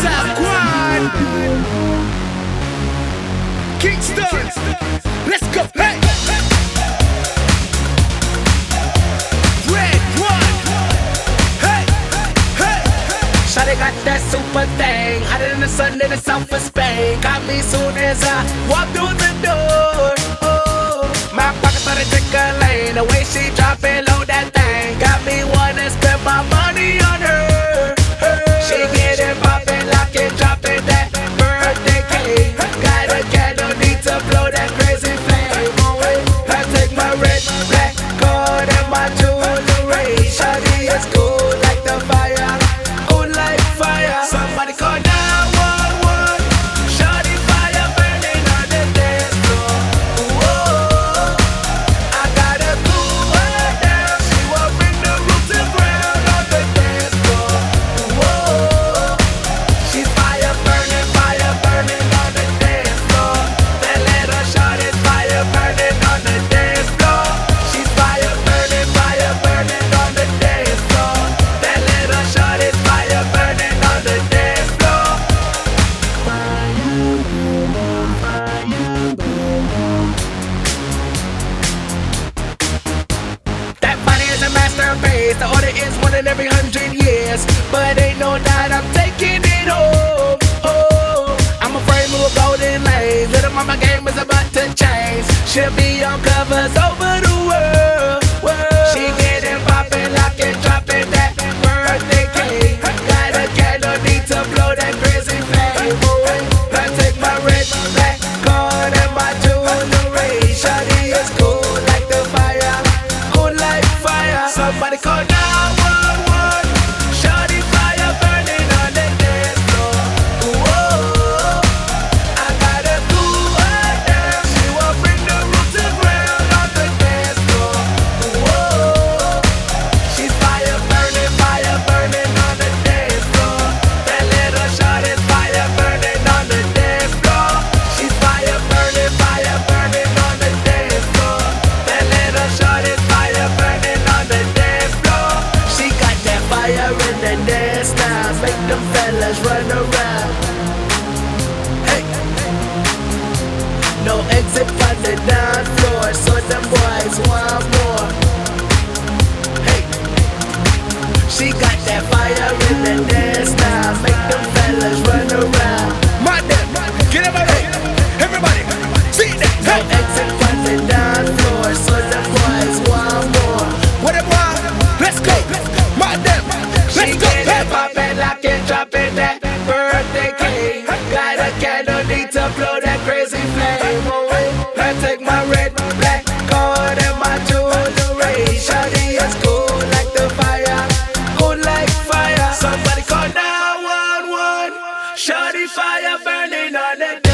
Taiwan. Kingston. Let's go. Hey. Red one. Hey. Hey. Shawty got that super thing, hotter than the sun in the south of Spain. Got me soon as I walk through the door. Oh, my pocket started tickling, the way she masterpiece. The order is one in every hundred years. But ain't no doubt I'm taking it home. Oh, I'm afraid of a golden lane. Little mama game is about to change. She'll be on covers over fire. Somebody them boys want more. Hey, she got that fire in the dance now. Make them fellas run around. My Madam, get everybody, hey. everybody, see that. Hey. No exit from the dance floor, so the boys want more. What it want? Let's go, My madam, let's she go. She get it poppin', lock it, drop it, that birthday cake. Got a candle, need to blow. Shawty fire burning on it.